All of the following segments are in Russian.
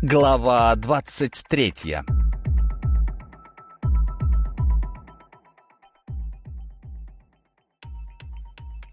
Глава 23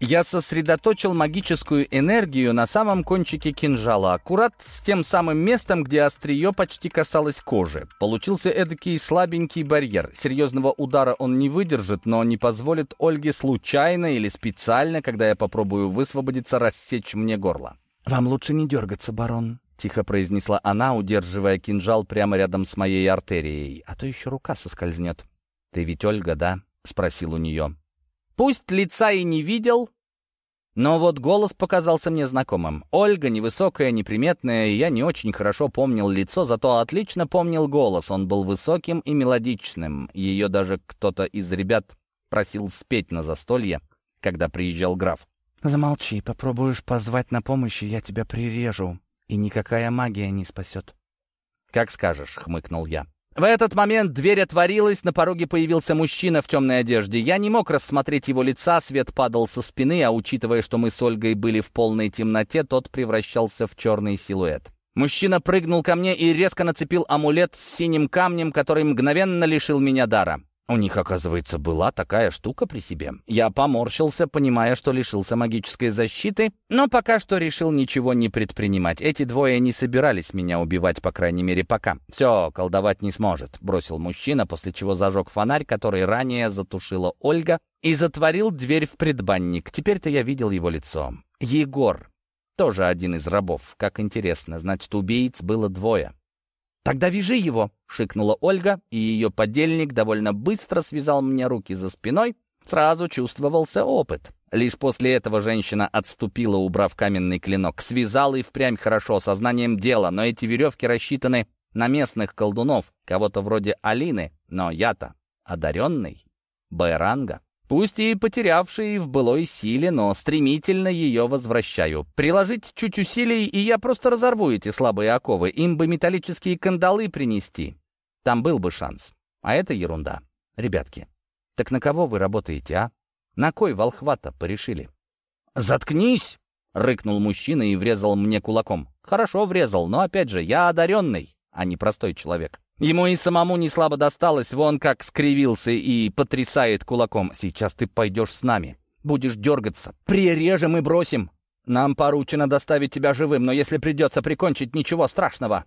Я сосредоточил магическую энергию на самом кончике кинжала, аккурат с тем самым местом, где острие почти касалось кожи. Получился эдакий слабенький барьер. Серьезного удара он не выдержит, но не позволит Ольге случайно или специально, когда я попробую высвободиться, рассечь мне горло. «Вам лучше не дергаться, барон», — тихо произнесла она, удерживая кинжал прямо рядом с моей артерией. «А то еще рука соскользнет». «Ты ведь Ольга, да?» — спросил у нее. Пусть лица и не видел, но вот голос показался мне знакомым. Ольга невысокая, неприметная, и я не очень хорошо помнил лицо, зато отлично помнил голос. Он был высоким и мелодичным. Ее даже кто-то из ребят просил спеть на застолье, когда приезжал граф. «Замолчи, попробуешь позвать на помощь, и я тебя прирежу и никакая магия не спасет». «Как скажешь», — хмыкнул я. В этот момент дверь отворилась, на пороге появился мужчина в темной одежде. Я не мог рассмотреть его лица, свет падал со спины, а учитывая, что мы с Ольгой были в полной темноте, тот превращался в черный силуэт. Мужчина прыгнул ко мне и резко нацепил амулет с синим камнем, который мгновенно лишил меня дара. У них, оказывается, была такая штука при себе. Я поморщился, понимая, что лишился магической защиты, но пока что решил ничего не предпринимать. Эти двое не собирались меня убивать, по крайней мере, пока. «Все, колдовать не сможет», — бросил мужчина, после чего зажег фонарь, который ранее затушила Ольга, и затворил дверь в предбанник. Теперь-то я видел его лицо. Егор. Тоже один из рабов. Как интересно, значит, убийц было двое. «Тогда вяжи его!» — шикнула Ольга, и ее подельник довольно быстро связал мне руки за спиной. Сразу чувствовался опыт. Лишь после этого женщина отступила, убрав каменный клинок. Связала и впрямь хорошо, сознанием дела, но эти веревки рассчитаны на местных колдунов, кого-то вроде Алины, но я-то одаренный, Байранга. Пусть и потерявший в былой силе, но стремительно ее возвращаю. Приложить чуть усилий, и я просто разорву эти слабые оковы. Им бы металлические кандалы принести. Там был бы шанс. А это ерунда. Ребятки, так на кого вы работаете, а? На кой волхвата порешили? «Заткнись!» — рыкнул мужчина и врезал мне кулаком. «Хорошо врезал, но опять же, я одаренный, а не простой человек». Ему и самому не слабо досталось, вон как скривился и потрясает кулаком. «Сейчас ты пойдешь с нами. Будешь дергаться. Прирежем и бросим. Нам поручено доставить тебя живым, но если придется прикончить, ничего страшного».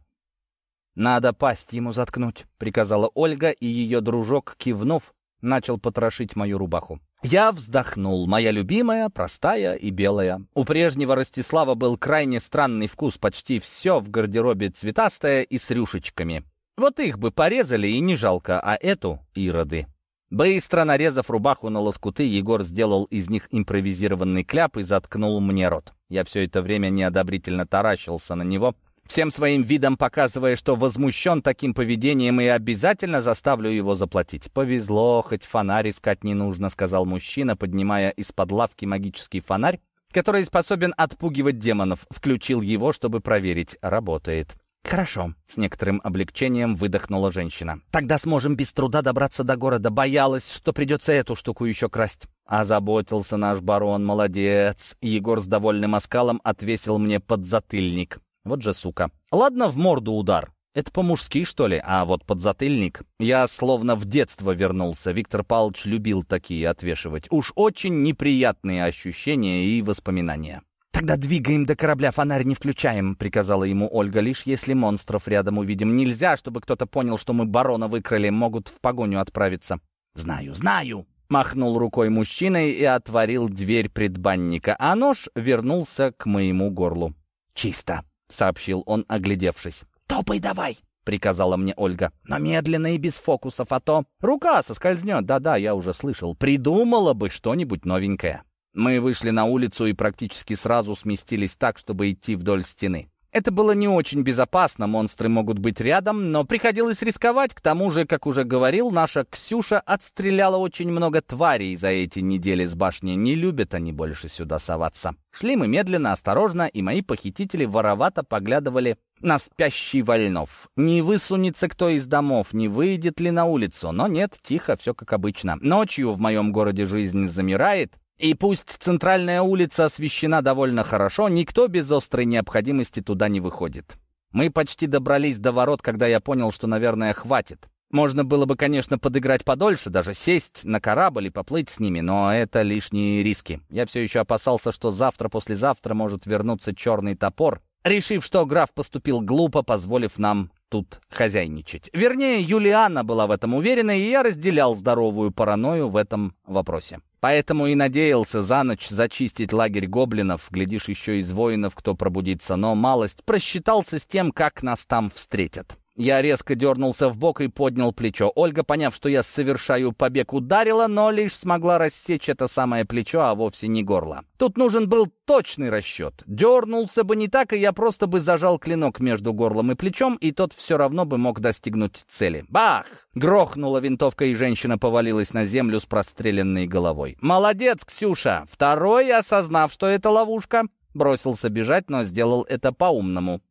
«Надо пасть ему заткнуть», — приказала Ольга, и ее дружок, кивнув, начал потрошить мою рубаху. Я вздохнул. Моя любимая, простая и белая. У прежнего Ростислава был крайне странный вкус, почти все в гардеробе цветастое и с рюшечками. Вот их бы порезали и не жалко, а эту — ироды. Быстро нарезав рубаху на лоскуты, Егор сделал из них импровизированный кляп и заткнул мне рот. Я все это время неодобрительно таращился на него, всем своим видом показывая, что возмущен таким поведением и обязательно заставлю его заплатить. «Повезло, хоть фонарь искать не нужно», — сказал мужчина, поднимая из-под лавки магический фонарь, который способен отпугивать демонов. Включил его, чтобы проверить, работает. «Хорошо», — с некоторым облегчением выдохнула женщина. «Тогда сможем без труда добраться до города. Боялась, что придется эту штуку еще красть». Озаботился наш барон, молодец. Егор с довольным оскалом отвесил мне подзатыльник. Вот же сука. Ладно, в морду удар. Это по-мужски, что ли? А вот подзатыльник... Я словно в детство вернулся. Виктор Павлович любил такие отвешивать. Уж очень неприятные ощущения и воспоминания. «Тогда двигаем до корабля, фонарь не включаем», — приказала ему Ольга, лишь если монстров рядом увидим. «Нельзя, чтобы кто-то понял, что мы барона выкрали, могут в погоню отправиться». «Знаю, знаю», — махнул рукой мужчина и отворил дверь предбанника, а нож вернулся к моему горлу. «Чисто», — сообщил он, оглядевшись. «Топай давай», — приказала мне Ольга. «Но медленно и без фокусов, а то...» «Рука соскользнет, да-да, я уже слышал. Придумала бы что-нибудь новенькое». Мы вышли на улицу и практически сразу сместились так, чтобы идти вдоль стены. Это было не очень безопасно, монстры могут быть рядом, но приходилось рисковать. К тому же, как уже говорил, наша Ксюша отстреляла очень много тварей за эти недели с башни. Не любят они больше сюда соваться. Шли мы медленно, осторожно, и мои похитители воровато поглядывали на спящий Вольнов. Не высунется кто из домов, не выйдет ли на улицу. Но нет, тихо, все как обычно. Ночью в моем городе жизнь замирает, и пусть центральная улица освещена довольно хорошо, никто без острой необходимости туда не выходит. Мы почти добрались до ворот, когда я понял, что, наверное, хватит. Можно было бы, конечно, подыграть подольше, даже сесть на корабль и поплыть с ними, но это лишние риски. Я все еще опасался, что завтра-послезавтра может вернуться черный топор, решив, что граф поступил глупо, позволив нам тут хозяйничать. Вернее, Юлиана была в этом уверена, и я разделял здоровую паранойю в этом вопросе. Поэтому и надеялся за ночь зачистить лагерь гоблинов, глядишь, еще из воинов, кто пробудится, но малость просчитался с тем, как нас там встретят. Я резко дернулся в бок и поднял плечо. Ольга, поняв, что я совершаю побег, ударила, но лишь смогла рассечь это самое плечо, а вовсе не горло. Тут нужен был точный расчет. Дернулся бы не так, и я просто бы зажал клинок между горлом и плечом, и тот все равно бы мог достигнуть цели. Бах! Грохнула винтовка, и женщина повалилась на землю с простреленной головой. «Молодец, Ксюша!» Второй, осознав, что это ловушка, бросился бежать, но сделал это по-умному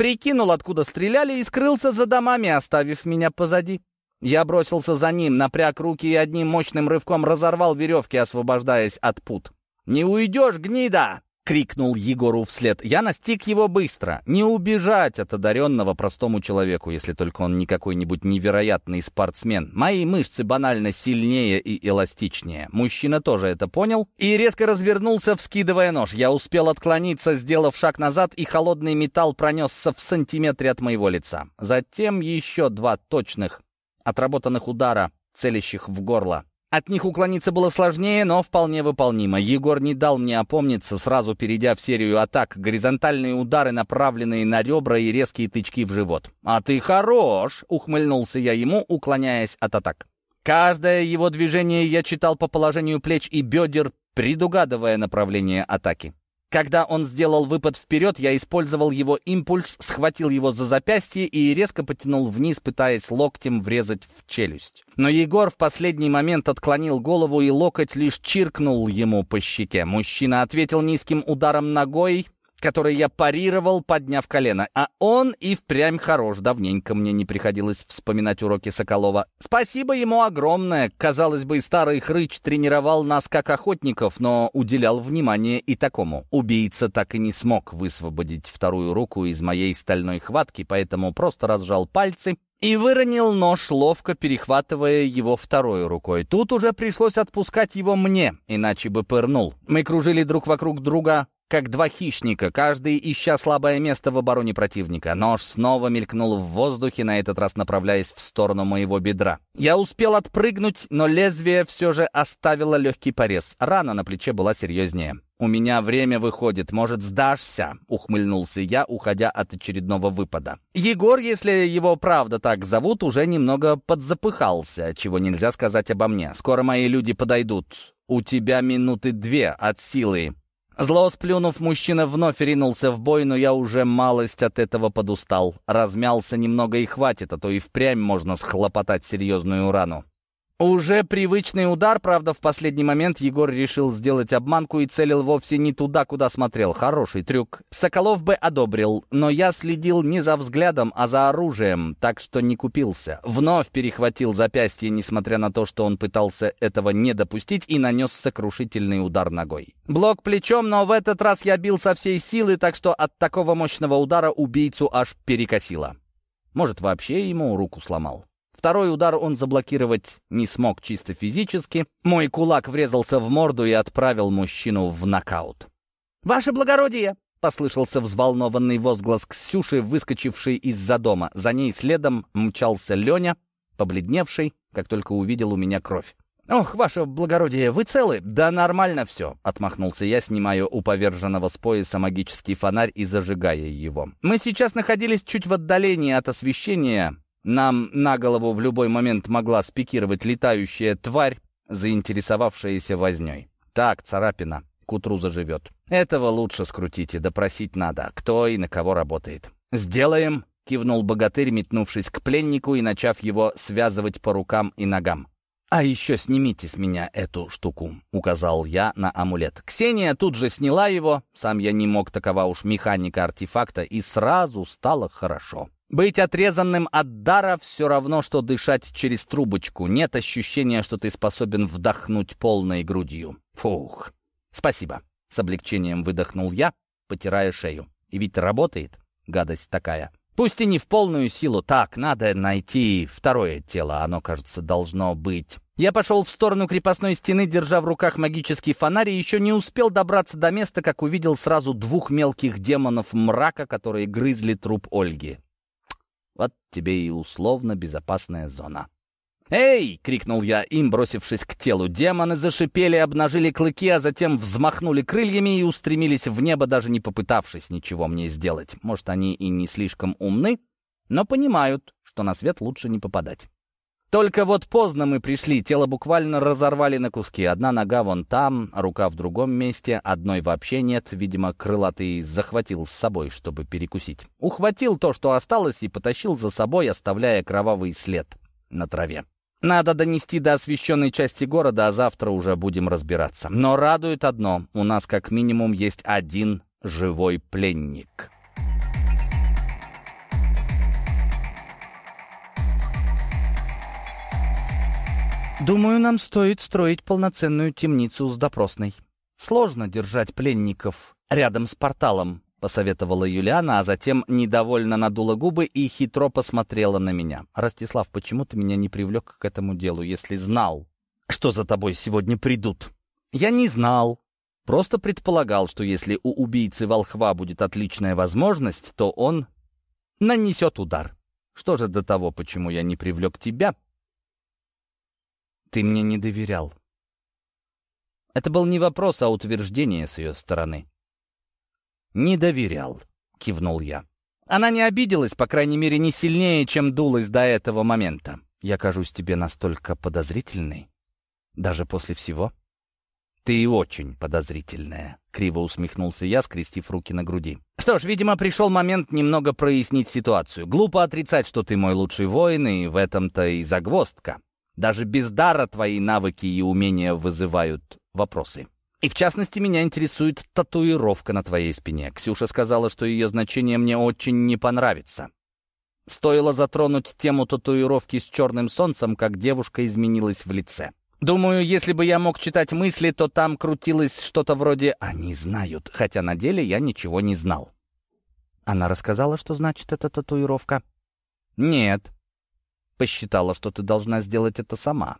прикинул, откуда стреляли, и скрылся за домами, оставив меня позади. Я бросился за ним, напряг руки и одним мощным рывком разорвал веревки, освобождаясь от пут. «Не уйдешь, гнида!» — крикнул Егору вслед. Я настиг его быстро. Не убежать от одаренного простому человеку, если только он не какой-нибудь невероятный спортсмен. Мои мышцы банально сильнее и эластичнее. Мужчина тоже это понял и резко развернулся, вскидывая нож. Я успел отклониться, сделав шаг назад, и холодный металл пронесся в сантиметре от моего лица. Затем еще два точных, отработанных удара, целящих в горло. От них уклониться было сложнее, но вполне выполнимо. Егор не дал мне опомниться, сразу перейдя в серию атак, горизонтальные удары, направленные на ребра и резкие тычки в живот. «А ты хорош!» — ухмыльнулся я ему, уклоняясь от атак. Каждое его движение я читал по положению плеч и бедер, предугадывая направление атаки. Когда он сделал выпад вперед, я использовал его импульс, схватил его за запястье и резко потянул вниз, пытаясь локтем врезать в челюсть. Но Егор в последний момент отклонил голову, и локоть лишь чиркнул ему по щеке. Мужчина ответил низким ударом ногой, который я парировал, подняв колено. А он и впрямь хорош. Давненько мне не приходилось вспоминать уроки Соколова. Спасибо ему огромное. Казалось бы, старый хрыч тренировал нас как охотников, но уделял внимание и такому. Убийца так и не смог высвободить вторую руку из моей стальной хватки, поэтому просто разжал пальцы и выронил нож, ловко перехватывая его второй рукой. Тут уже пришлось отпускать его мне, иначе бы пырнул. Мы кружили друг вокруг друга, как два хищника, каждый ища слабое место в обороне противника. Нож снова мелькнул в воздухе, на этот раз направляясь в сторону моего бедра. Я успел отпрыгнуть, но лезвие все же оставило легкий порез. Рана на плече была серьезнее. «У меня время выходит, может, сдашься?» — ухмыльнулся я, уходя от очередного выпада. Егор, если его правда так зовут, уже немного подзапыхался, чего нельзя сказать обо мне. Скоро мои люди подойдут. У тебя минуты две от силы. Зло сплюнув, мужчина вновь ринулся в бой, но я уже малость от этого подустал. Размялся немного и хватит, а то и впрямь можно схлопотать серьезную рану. Уже привычный удар, правда, в последний момент Егор решил сделать обманку и целил вовсе не туда, куда смотрел. Хороший трюк. Соколов бы одобрил, но я следил не за взглядом, а за оружием, так что не купился. Вновь перехватил запястье, несмотря на то, что он пытался этого не допустить, и нанес сокрушительный удар ногой. Блок плечом, но в этот раз я бил со всей силы, так что от такого мощного удара убийцу аж перекосило. Может, вообще ему руку сломал. Второй удар он заблокировать не смог чисто физически. Мой кулак врезался в морду и отправил мужчину в нокаут. «Ваше благородие!» — послышался взволнованный возглас Ксюши, выскочившей из-за дома. За ней следом мчался Леня, побледневший, как только увидел у меня кровь. «Ох, ваше благородие, вы целы?» «Да нормально все», — отмахнулся я, снимая у поверженного с пояса магический фонарь и зажигая его. «Мы сейчас находились чуть в отдалении от освещения, нам на голову в любой момент могла спикировать летающая тварь, заинтересовавшаяся возней. Так, царапина, к утру заживет. Этого лучше скрутите, допросить надо, кто и на кого работает. «Сделаем!» — кивнул богатырь, метнувшись к пленнику и начав его связывать по рукам и ногам. «А еще снимите с меня эту штуку», — указал я на амулет. Ксения тут же сняла его, сам я не мог, такова уж механика артефакта, и сразу стало хорошо. Быть отрезанным от дара все равно, что дышать через трубочку. Нет ощущения, что ты способен вдохнуть полной грудью. Фух. Спасибо. С облегчением выдохнул я, потирая шею. И ведь работает. гадость такая. Пусть и не в полную силу. Так, надо найти второе тело. Оно, кажется, должно быть. Я пошел в сторону крепостной стены, держа в руках магический фонарь, и еще не успел добраться до места, как увидел сразу двух мелких демонов мрака, которые грызли труп Ольги. Вот тебе и условно безопасная зона. «Эй!» — крикнул я им, бросившись к телу. Демоны зашипели, обнажили клыки, а затем взмахнули крыльями и устремились в небо, даже не попытавшись ничего мне сделать. Может, они и не слишком умны, но понимают, что на свет лучше не попадать. Только вот поздно мы пришли, тело буквально разорвали на куски. Одна нога вон там, рука в другом месте, одной вообще нет. Видимо, крылатый захватил с собой, чтобы перекусить. Ухватил то, что осталось, и потащил за собой, оставляя кровавый след на траве. Надо донести до освещенной части города, а завтра уже будем разбираться. Но радует одно, у нас как минимум есть один живой пленник». «Думаю, нам стоит строить полноценную темницу с допросной. Сложно держать пленников рядом с порталом», — посоветовала Юлиана, а затем недовольно надула губы и хитро посмотрела на меня. «Ростислав, почему ты меня не привлек к этому делу, если знал, что за тобой сегодня придут?» «Я не знал. Просто предполагал, что если у убийцы волхва будет отличная возможность, то он нанесет удар. Что же до того, почему я не привлек тебя?» Ты мне не доверял. Это был не вопрос, а утверждение с ее стороны. «Не доверял», — кивнул я. Она не обиделась, по крайней мере, не сильнее, чем дулась до этого момента. Я кажусь тебе настолько подозрительной, даже после всего. «Ты и очень подозрительная», — криво усмехнулся я, скрестив руки на груди. «Что ж, видимо, пришел момент немного прояснить ситуацию. Глупо отрицать, что ты мой лучший воин, и в этом-то и загвоздка. Даже без дара твои навыки и умения вызывают вопросы. И в частности, меня интересует татуировка на твоей спине. Ксюша сказала, что ее значение мне очень не понравится. Стоило затронуть тему татуировки с черным солнцем, как девушка изменилась в лице. Думаю, если бы я мог читать мысли, то там крутилось что-то вроде «они знают», хотя на деле я ничего не знал. Она рассказала, что значит эта татуировка? Нет, посчитала, что ты должна сделать это сама.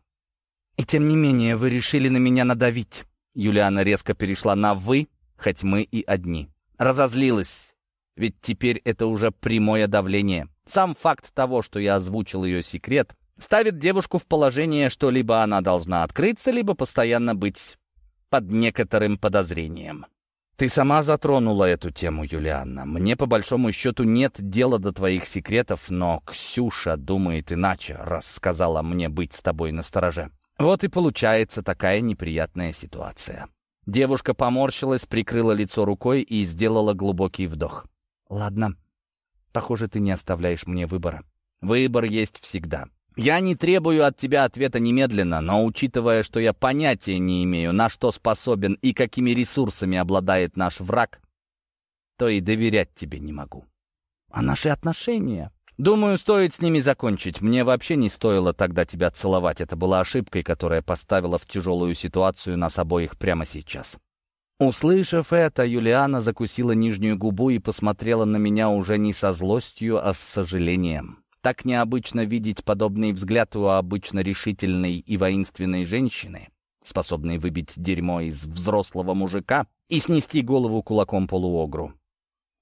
И тем не менее вы решили на меня надавить. Юлиана резко перешла на «вы», хоть мы и одни. Разозлилась, ведь теперь это уже прямое давление. Сам факт того, что я озвучил ее секрет, ставит девушку в положение, что либо она должна открыться, либо постоянно быть под некоторым подозрением. «Ты сама затронула эту тему, Юлианна. Мне, по большому счету, нет дела до твоих секретов, но Ксюша думает иначе, раз сказала мне быть с тобой на стороже. Вот и получается такая неприятная ситуация». Девушка поморщилась, прикрыла лицо рукой и сделала глубокий вдох. «Ладно. Похоже, ты не оставляешь мне выбора. Выбор есть всегда. Я не требую от тебя ответа немедленно, но учитывая, что я понятия не имею, на что способен и какими ресурсами обладает наш враг, то и доверять тебе не могу. А наши отношения? Думаю, стоит с ними закончить. Мне вообще не стоило тогда тебя целовать. Это была ошибкой, которая поставила в тяжелую ситуацию нас обоих прямо сейчас. Услышав это, Юлиана закусила нижнюю губу и посмотрела на меня уже не со злостью, а с сожалением. Так необычно видеть подобный взгляд у обычно решительной и воинственной женщины, способной выбить дерьмо из взрослого мужика и снести голову кулаком полуогру.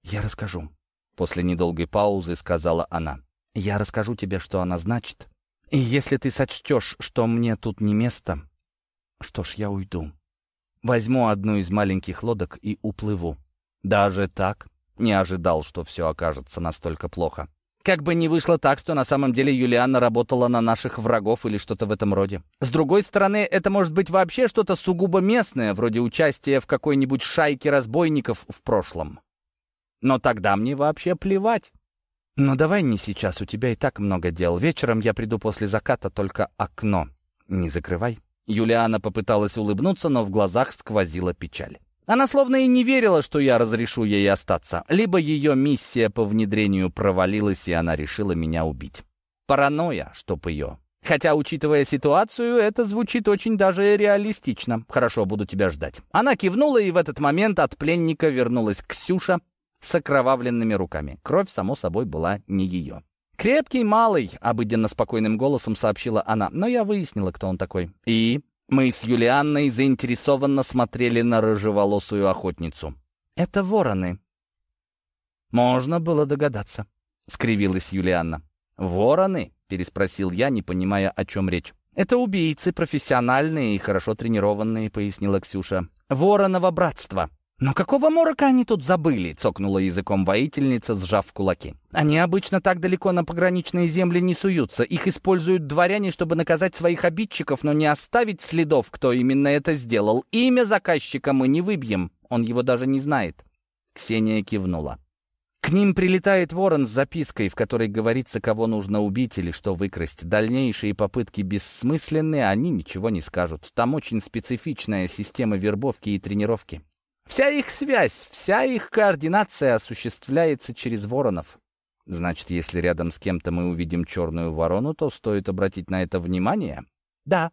«Я расскажу», — после недолгой паузы сказала она. «Я расскажу тебе, что она значит. И если ты сочтешь, что мне тут не место, что ж, я уйду. Возьму одну из маленьких лодок и уплыву. Даже так не ожидал, что все окажется настолько плохо. Как бы ни вышло так, что на самом деле Юлианна работала на наших врагов или что-то в этом роде. С другой стороны, это может быть вообще что-то сугубо местное, вроде участия в какой-нибудь шайке разбойников в прошлом. Но тогда мне вообще плевать. «Ну давай не сейчас, у тебя и так много дел. Вечером я приду после заката, только окно не закрывай». Юлиана попыталась улыбнуться, но в глазах сквозила печаль. Она словно и не верила, что я разрешу ей остаться. Либо ее миссия по внедрению провалилась, и она решила меня убить. Паранойя, чтоб ее. Хотя, учитывая ситуацию, это звучит очень даже реалистично. Хорошо, буду тебя ждать. Она кивнула, и в этот момент от пленника вернулась Ксюша с окровавленными руками. Кровь, само собой, была не ее. «Крепкий малый», — обыденно спокойным голосом сообщила она, но я выяснила, кто он такой. «И?» Мы с Юлианной заинтересованно смотрели на рыжеволосую охотницу. «Это вороны». «Можно было догадаться», — скривилась Юлианна. «Вороны?» — переспросил я, не понимая, о чем речь. «Это убийцы, профессиональные и хорошо тренированные», — пояснила Ксюша. «Вороново братство». «Но какого морока они тут забыли?» — цокнула языком воительница, сжав кулаки. «Они обычно так далеко на пограничные земли не суются. Их используют дворяне, чтобы наказать своих обидчиков, но не оставить следов, кто именно это сделал. Имя заказчика мы не выбьем, он его даже не знает». Ксения кивнула. К ним прилетает ворон с запиской, в которой говорится, кого нужно убить или что выкрасть. Дальнейшие попытки бессмысленны, они ничего не скажут. Там очень специфичная система вербовки и тренировки. Вся их связь, вся их координация осуществляется через воронов. Значит, если рядом с кем-то мы увидим черную ворону, то стоит обратить на это внимание? Да.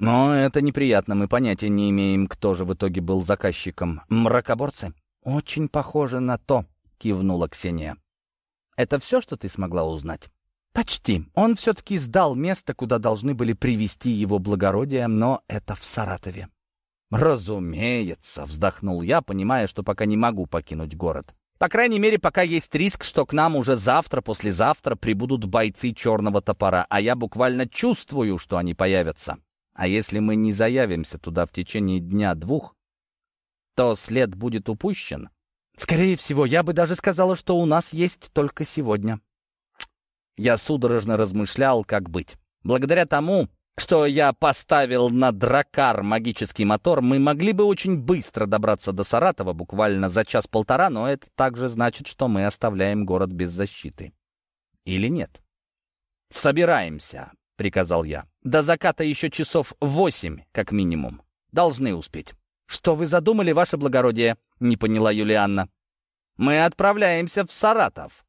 Но это неприятно, мы понятия не имеем, кто же в итоге был заказчиком. Мракоборцы? Очень похоже на то, кивнула Ксения. Это все, что ты смогла узнать? Почти. Он все-таки сдал место, куда должны были привести его благородие, но это в Саратове. «Разумеется», — вздохнул я, понимая, что пока не могу покинуть город. «По крайней мере, пока есть риск, что к нам уже завтра, послезавтра прибудут бойцы черного топора, а я буквально чувствую, что они появятся. А если мы не заявимся туда в течение дня-двух, то след будет упущен. Скорее всего, я бы даже сказала, что у нас есть только сегодня». Я судорожно размышлял, как быть. Благодаря тому, что я поставил на дракар магический мотор, мы могли бы очень быстро добраться до Саратова, буквально за час-полтора, но это также значит, что мы оставляем город без защиты. Или нет? «Собираемся», — приказал я. «До заката еще часов восемь, как минимум. Должны успеть». «Что вы задумали, ваше благородие?» — не поняла Юлианна. «Мы отправляемся в Саратов»,